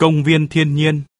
Công viên thiên nhiên.